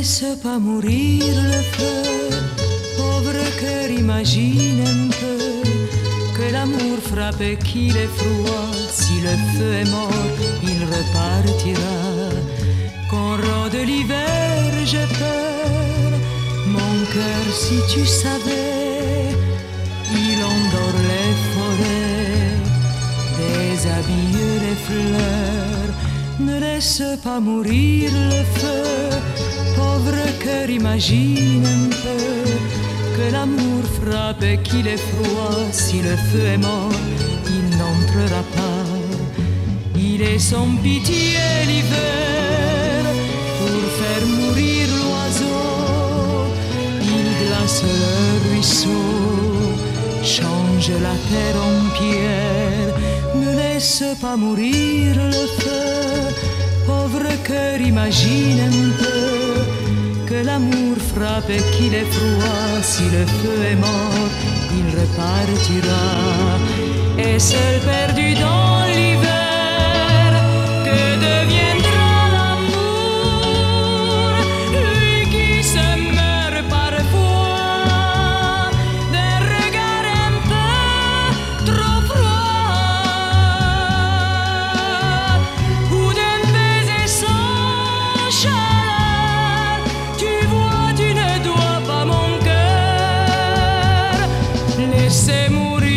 laisse pas mourir le feu, pauvre cœur, imagine un peu que l'amour frappe et qu'il est froid. Si le feu est mort, il repartira. Qu'on rôde l'hiver, j'ai peur. Mon cœur, si tu savais, il laisse pas mourir le feu, pauvre cœur, imagine un peu que l'amour frappe et qu'il est froid. Si le feu est mort, il n'entrera pas. Il est sans pitié l'hiver pour faire mourir l'oiseau. Il glace le ruisseau, change la terre en pierre. Ne laisse pas mourir le feu, imagine un peu que l'amour frappe et qu'il est froid. Si le feu est mort, il repartira. Et seul perdu dans e se morire